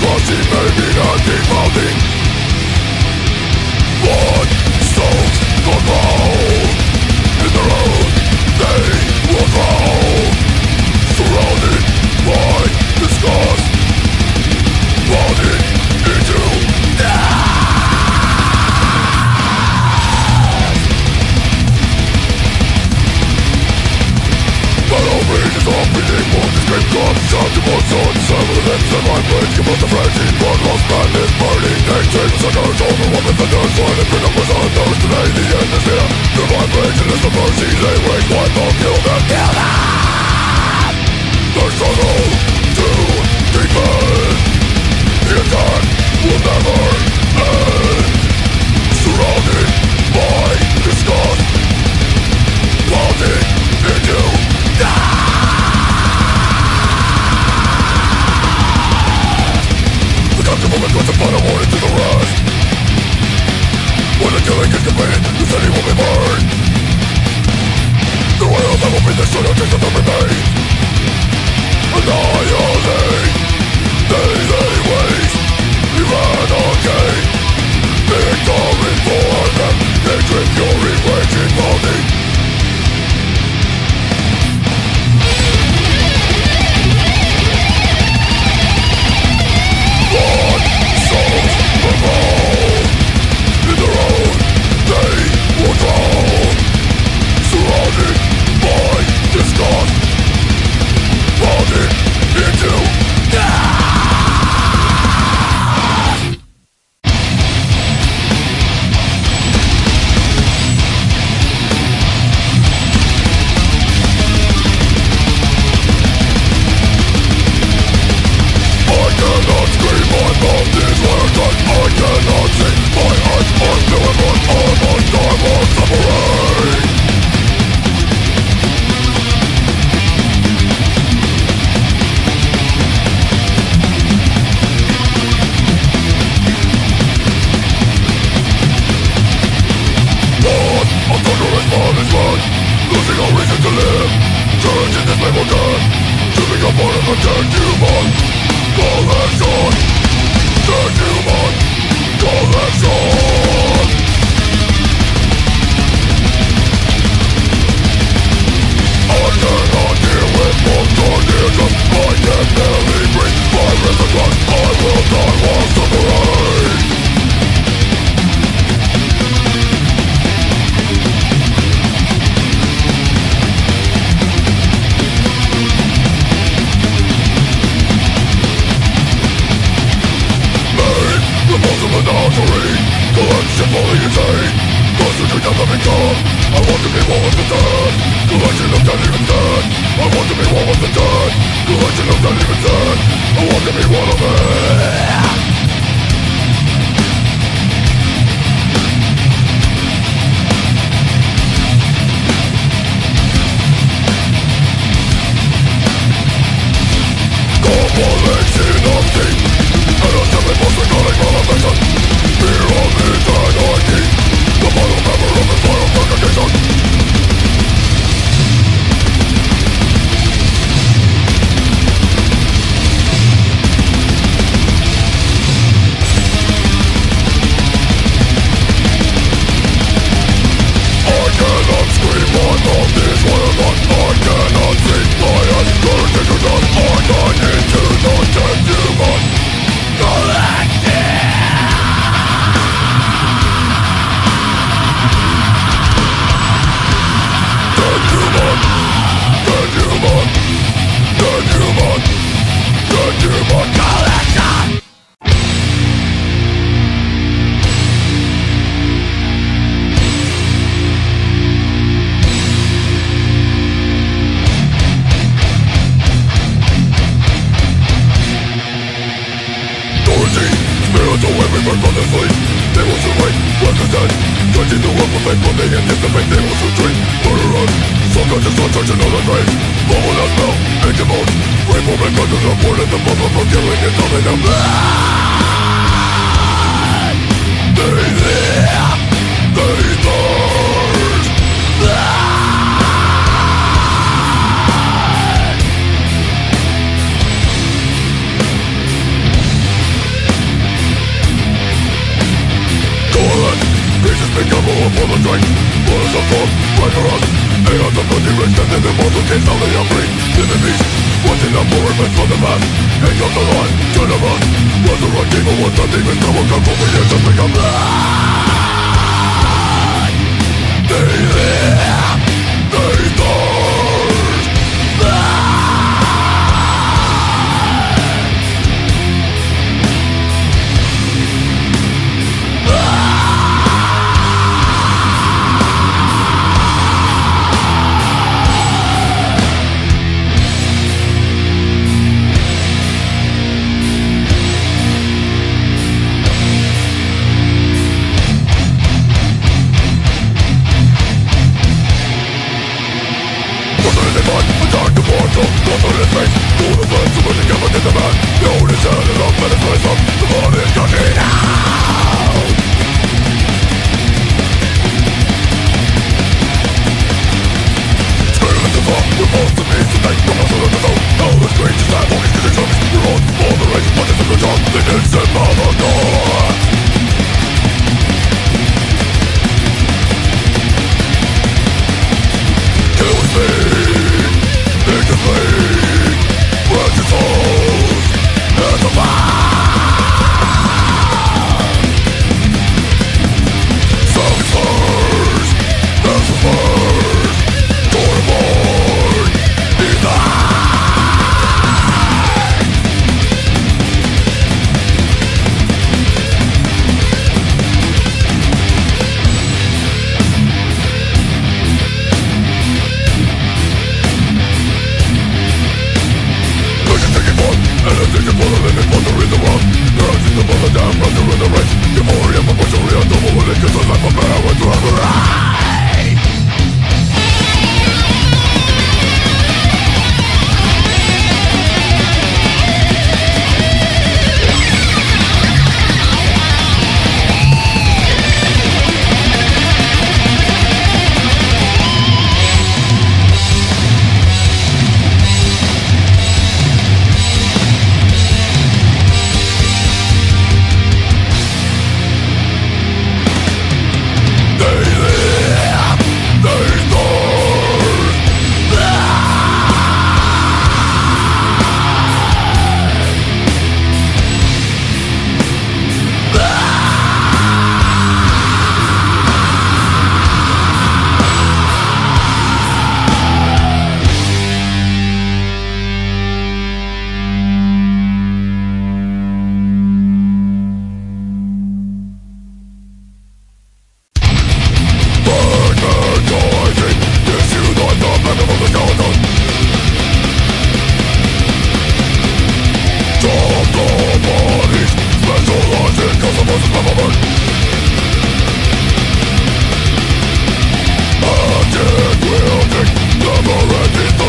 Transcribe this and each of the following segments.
Cause he not Blood unknown For the freedom was unknown to many in this fear The vibration is the mercy they wait What? the extent of the mortal capability of free enemies Watching the movement from the map Hang up the line, turn around Resurrect evil with a demon power Come for me, just become that They no never ending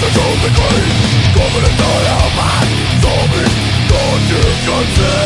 Zerczący klej Komentarza ma Zombie To nie kończy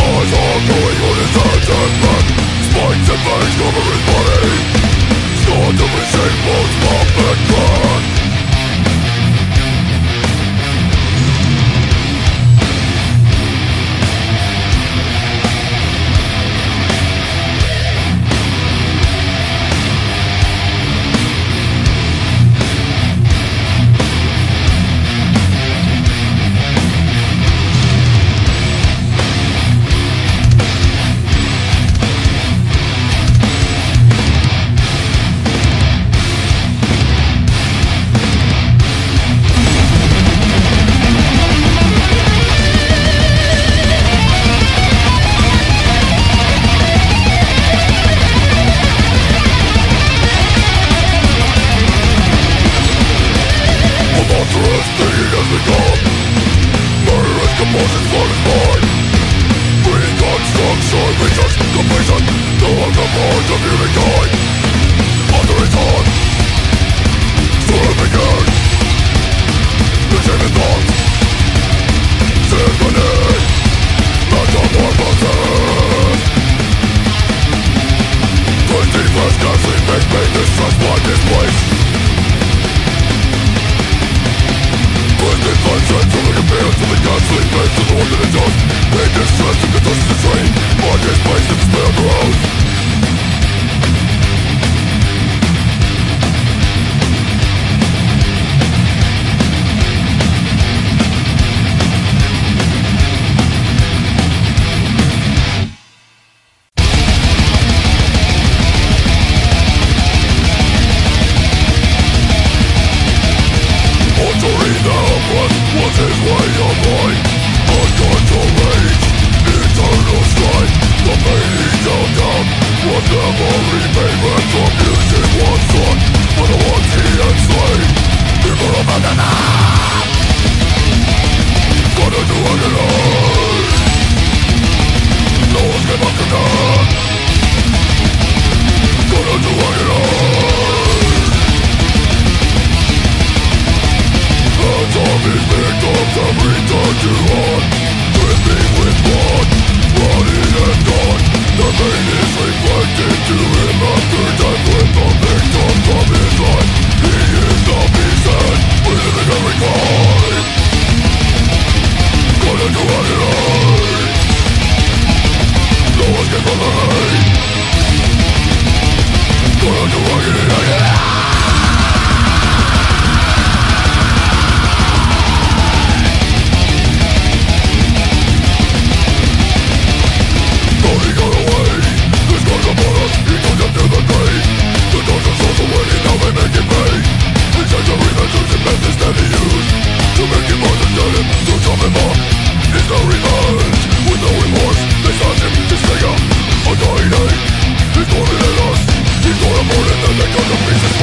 Eyes are going on his hands and back Spikes and fangs cover his body on the missing bones, pop and crack And